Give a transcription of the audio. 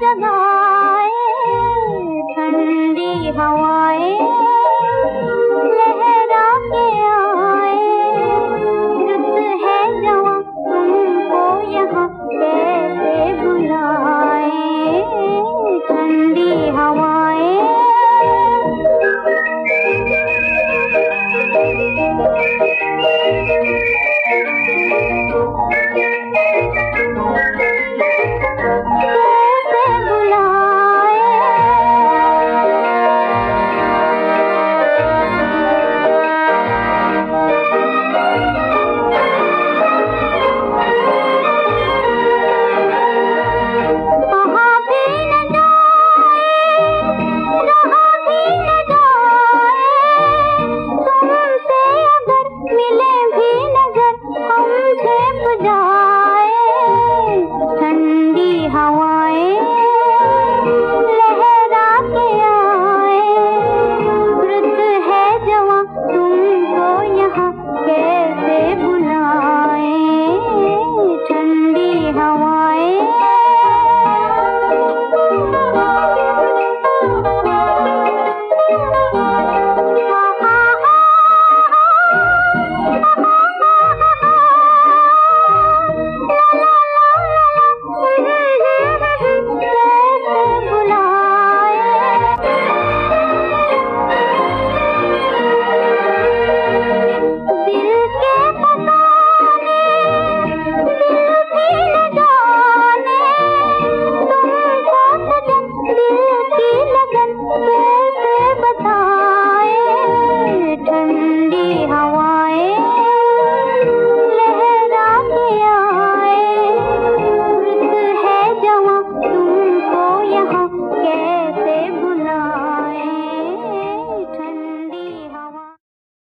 जगाए ठंडी हवा